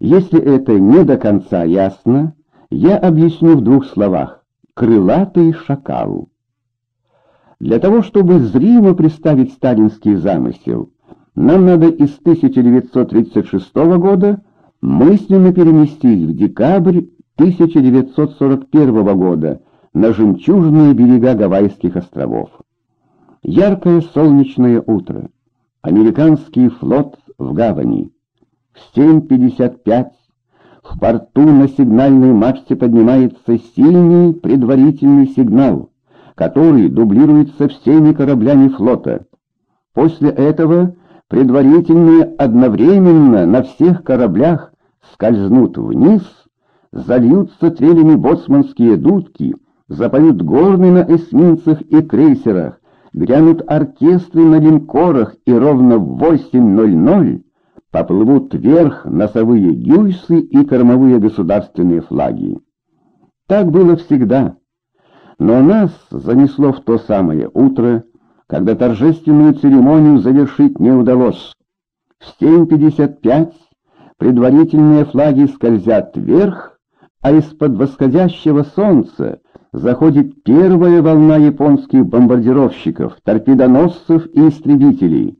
Если это не до конца ясно, я объясню в двух словах. Крылатый шакал. Для того, чтобы зримо представить сталинский замысел, нам надо из 1936 года мысленно переместить в декабрь 1941 года на жемчужные берега Гавайских островов. Яркое солнечное утро. Американский флот в гавани. В 7.55 в порту на сигнальной мачте поднимается сильный предварительный сигнал, который дублируется всеми кораблями флота. После этого предварительные одновременно на всех кораблях скользнут вниз, зальются трелями боцманские дудки, запоют горны на эсминцах и крейсерах, грянут оркестры на линкорах и ровно в 8.00 поплывут вверх носовые гюйсы и кормовые государственные флаги. Так было всегда. Но нас занесло в то самое утро, когда торжественную церемонию завершить не удалось. В 7.55 предварительные флаги скользят вверх, а из-под восходящего солнца заходит первая волна японских бомбардировщиков, торпедоносцев и истребителей.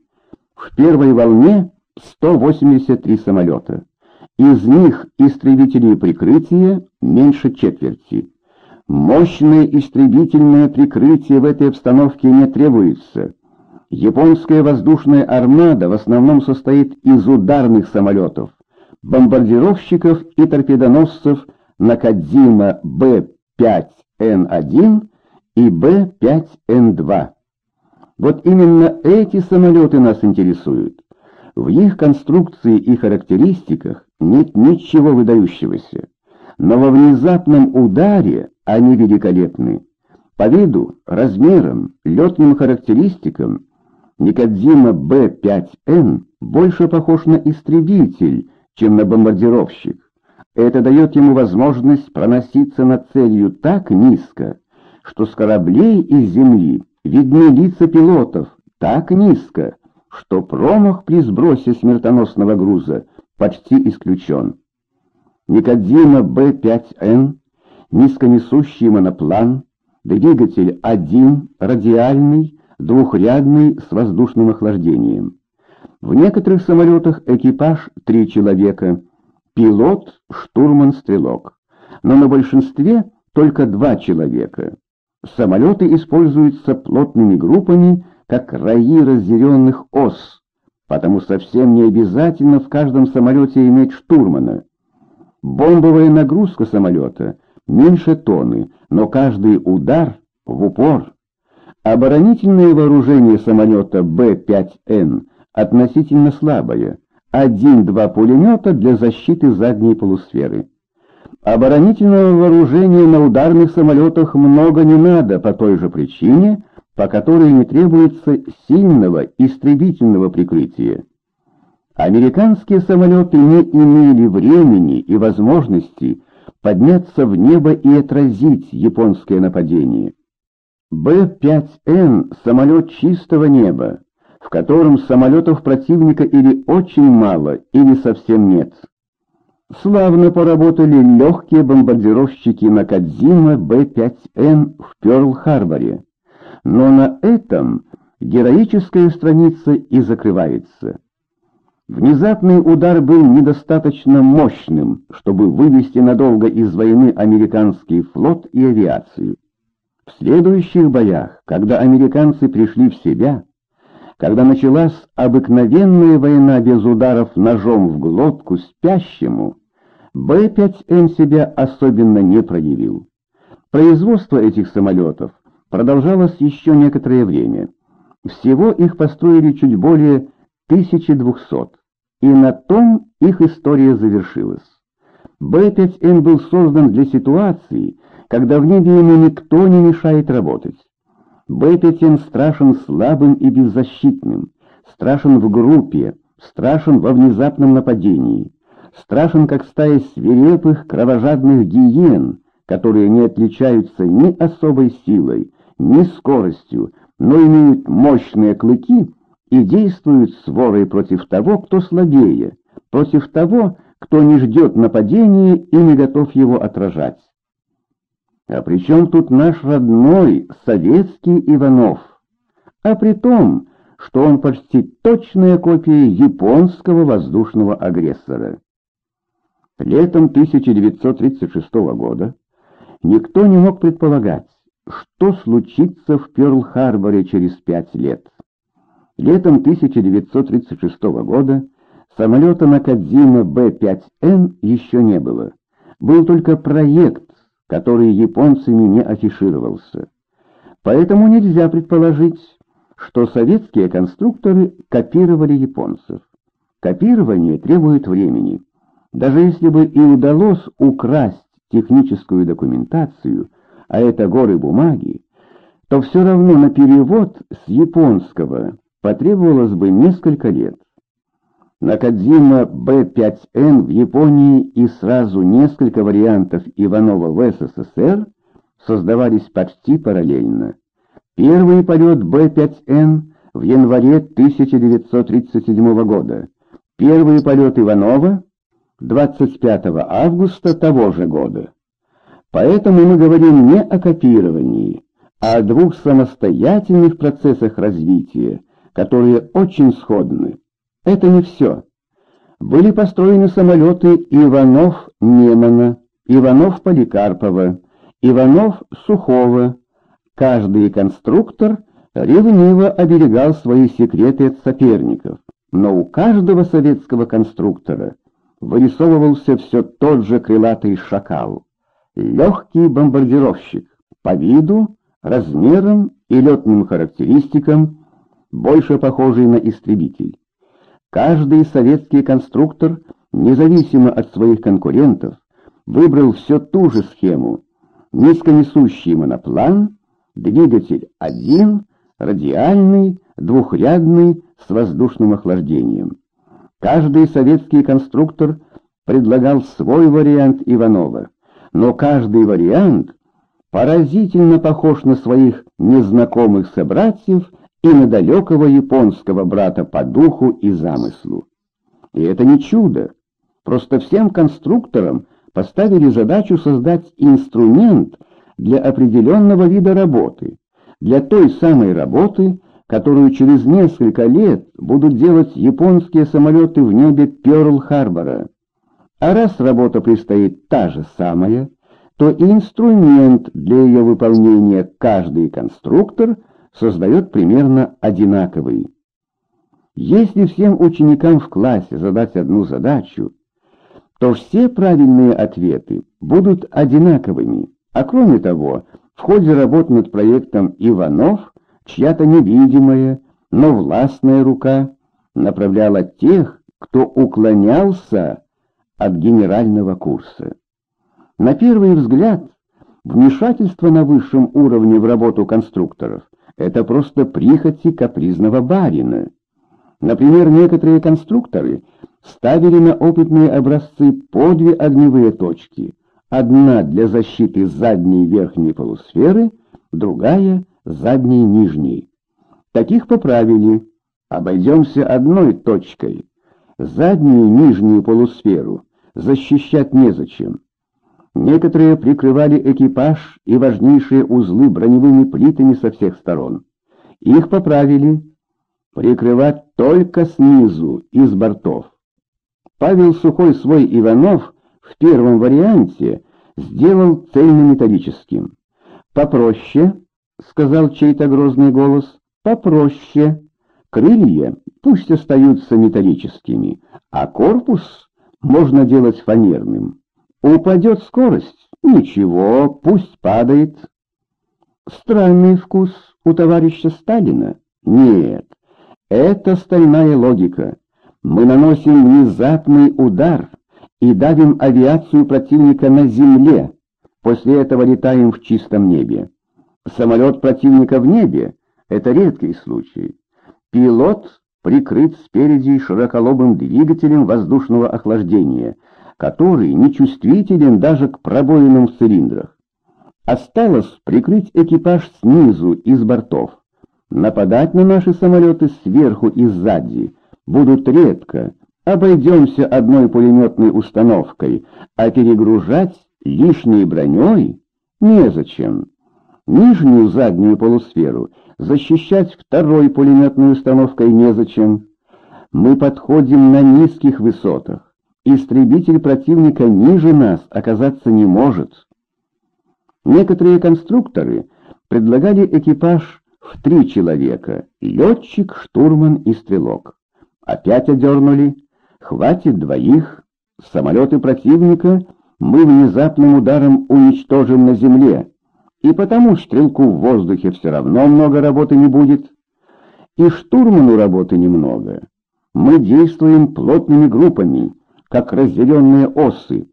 В первой волне 183 самолета. Из них истребители прикрытия меньше четверти. Мощное истребительное прикрытие в этой обстановке не требуется. Японская воздушная армада в основном состоит из ударных самолетов, бомбардировщиков и торпедоносцев Накадзима Б-5Н1 и Б-5Н2. Вот именно эти самолеты нас интересуют. В их конструкции и характеристиках нет ничего выдающегося, но во внезапном ударе они великолепны. По виду, размерам, летным характеристикам Никодзима Б-5Н больше похож на истребитель, чем на бомбардировщик. Это дает ему возможность проноситься над целью так низко, что с кораблей из земли видны лица пилотов так низко, что промах при сбросе смертоносного груза почти исключен. Никодима Б-5Н, низконесущий моноплан, двигатель один, радиальный, двухрядный с воздушным охлаждением. В некоторых самолетах экипаж три человека, пилот, штурман, стрелок. Но на большинстве только два человека. Самолеты используются плотными группами как раи разъяренных ос, потому совсем не обязательно в каждом самолете иметь штурмана. Бомбовая нагрузка самолета меньше тонны, но каждый удар в упор. Оборонительное вооружение самолета Б-5Н относительно слабое, один-два пулемета для защиты задней полусферы. Оборонительного вооружения на ударных самолетах много не надо по той же причине, по которой не требуется сильного истребительного прикрытия. Американские самолеты не имели времени и возможности подняться в небо и отразить японское нападение. Б-5Н — самолет чистого неба, в котором самолетов противника или очень мало, или совсем нет. Славно поработали легкие бомбардировщики Накадзима Б-5Н в Пёрл-Харборе. Но на этом героическая страница и закрывается. Внезапный удар был недостаточно мощным, чтобы вывести надолго из войны американский флот и авиацию. В следующих боях, когда американцы пришли в себя, когда началась обыкновенная война без ударов ножом в глотку спящему, Б-5М себя особенно не проявил. Производство этих самолетов продолжалось еще некоторое время. Всего их построили чуть более 1200, и на том их история завершилась. Б-5Н был создан для ситуации, когда в небе ему никто не мешает работать. Б-5Н страшен слабым и беззащитным, страшен в группе, страшен во внезапном нападении, страшен как стая свирепых кровожадных гиен, которые не отличаются ни особой силой, ни скоростью, но имеют мощные клыки и действуют с ворой против того, кто слабее, против того, кто не ждет нападения и не готов его отражать. А при чем тут наш родной советский Иванов? А при том, что он почти точная копия японского воздушного агрессора. Летом 1936 года никто не мог предполагать, что случится в Пёрл-Харборе через пять лет. Летом 1936 года самолета Накадзима Б-5Н еще не было. Был только проект, который японцами не афишировался. Поэтому нельзя предположить, что советские конструкторы копировали японцев. Копирование требует времени. Даже если бы и удалось украсть техническую документацию, а это горы бумаги, то все равно на перевод с японского потребовалось бы несколько лет. Накадзима Б-5Н в Японии и сразу несколько вариантов Иванова в СССР создавались почти параллельно. Первый полет Б-5Н в январе 1937 года. Первый полет Иванова 25 августа того же года. Поэтому мы говорим не о копировании, а о двух самостоятельных процессах развития, которые очень сходны. Это не все. Были построены самолеты Иванов-Немана, Иванов-Поликарпова, Иванов-Сухого, Каждый конструктор ревниво оберегал свои секреты от соперников, но у каждого советского конструктора вырисовывался все тот же крылатый шакал, легкий бомбардировщик, по виду, размерам и летным характеристикам, больше похожий на истребитель. Каждый советский конструктор, независимо от своих конкурентов, выбрал все ту же схему, низконесущий моноплан, Двигатель один, радиальный, двухрядный, с воздушным охлаждением. Каждый советский конструктор предлагал свой вариант Иванова, но каждый вариант поразительно похож на своих незнакомых собратьев и на далекого японского брата по духу и замыслу. И это не чудо, просто всем конструкторам поставили задачу создать инструмент, для определенного вида работы, для той самой работы, которую через несколько лет будут делать японские самолеты в небе Пёрл-Харбора. А раз работа предстоит та же самая, то инструмент для ее выполнения каждый конструктор создает примерно одинаковый. Если всем ученикам в классе задать одну задачу, то все правильные ответы будут одинаковыми. А кроме того, в ходе работ над проектом Иванов чья-то невидимая, но властная рука направляла тех, кто уклонялся от генерального курса. На первый взгляд, вмешательство на высшем уровне в работу конструкторов — это просто прихоти капризного барина. Например, некоторые конструкторы ставили на опытные образцы по две огневые точки — Одна для защиты задней верхней полусферы, другая — задней нижней. Таких поправили. Обойдемся одной точкой. Заднюю нижнюю полусферу защищать незачем. Некоторые прикрывали экипаж и важнейшие узлы броневыми плитами со всех сторон. Их поправили. Прикрывать только снизу, из бортов. Павел Сухой свой Иванов в первом варианте сделал цельнометаллическим. «Попроще», — сказал чей-то грозный голос, — «попроще. Крылья пусть остаются металлическими, а корпус можно делать фанерным. Упадет скорость? Ничего, пусть падает». Странный вкус у товарища Сталина? Нет, это стальная логика. Мы наносим внезапный удар — и давим авиацию противника на земле, после этого летаем в чистом небе. Самолет противника в небе — это редкий случай. Пилот прикрыт спереди широколобым двигателем воздушного охлаждения, который нечувствителен даже к пробоинам в цилиндрах. Осталось прикрыть экипаж снизу, из бортов. Нападать на наши самолеты сверху и сзади будут редко, обойдемся одной пулеметной установкой, а перегружать лишней броней незачем. Нижнюю заднюю полусферу защищать второй пулеметной установкой незачем. Мы подходим на низких высотах. Истребитель противника ниже нас оказаться не может. Некоторые конструкторы предлагали экипаж в три человека — летчик, штурман и стрелок. Опять одернули. Хватит двоих. Самолеты противника мы внезапным ударом уничтожим на земле, и потому стрелку в воздухе все равно много работы не будет. И штурману работы немного. Мы действуем плотными группами, как разделенные осы.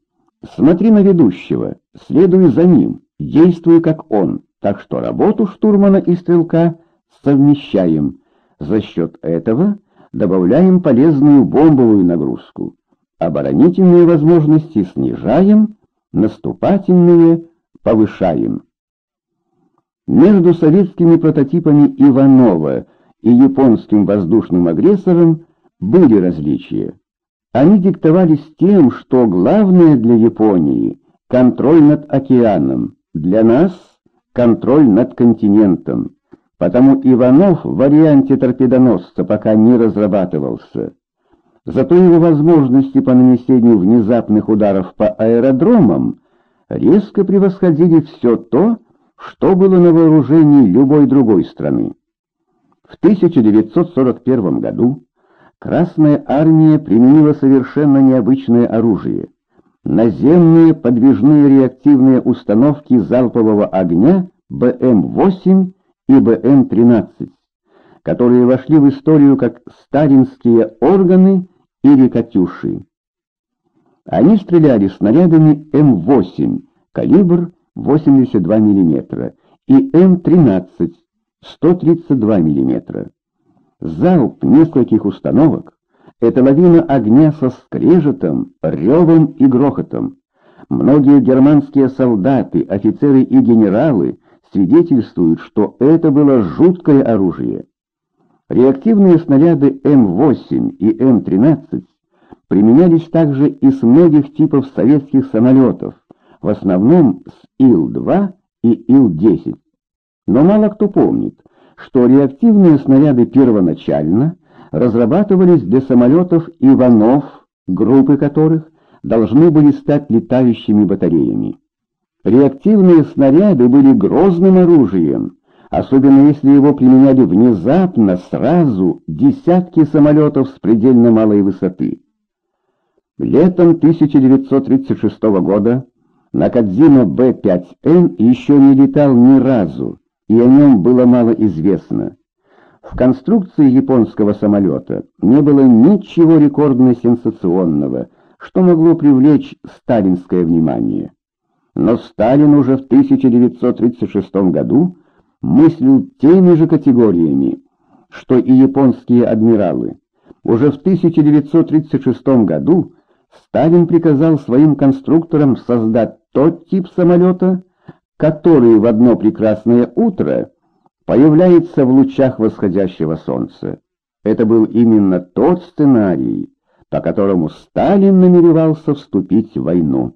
Смотри на ведущего, следуй за ним, действуй как он, так что работу штурмана и стрелка совмещаем. За счет этого добавляем полезную бомбовую нагрузку. Оборонительные возможности снижаем, наступательные повышаем. Между советскими прототипами Иванова и японским воздушным агрессором были различия. Они диктовались тем, что главное для Японии — контроль над океаном, для нас — контроль над континентом. Потому Иванов в варианте торпедоносца пока не разрабатывался. Зато его возможности по нанесению внезапных ударов по аэродромам резко превосходили все то, что было на вооружении любой другой страны. В 1941 году Красная армия применила совершенно необычное оружие — наземные подвижные реактивные установки залпового огня БМ-8 и БМ-13, которые вошли в историю как сталинские органы или «Катюши». Они стреляли снарядами М8, калибр 82 мм, и М13, 132 мм. Залп нескольких установок — это лавина огня со скрежетом, ревом и грохотом. Многие германские солдаты, офицеры и генералы свидетельствуют, что это было жуткое оружие. Реактивные снаряды М8 и М13 применялись также и с многих типов советских самолетов, в основном с Ил-2 и Ил-10. Но мало кто помнит, что реактивные снаряды первоначально разрабатывались для самолетов «Иванов», группы которых должны были стать летающими батареями. Реактивные снаряды были грозным оружием, особенно если его применяли внезапно, сразу, десятки самолетов с предельно малой высоты. Летом 1936 года Накадзима Б-5Н еще не летал ни разу, и о нем было мало известно. В конструкции японского самолета не было ничего рекордно-сенсационного, что могло привлечь сталинское внимание. Но Сталин уже в 1936 году мыслил теми же категориями, что и японские адмиралы. Уже в 1936 году Сталин приказал своим конструкторам создать тот тип самолета, который в одно прекрасное утро появляется в лучах восходящего солнца. Это был именно тот сценарий, по которому Сталин намеревался вступить в войну.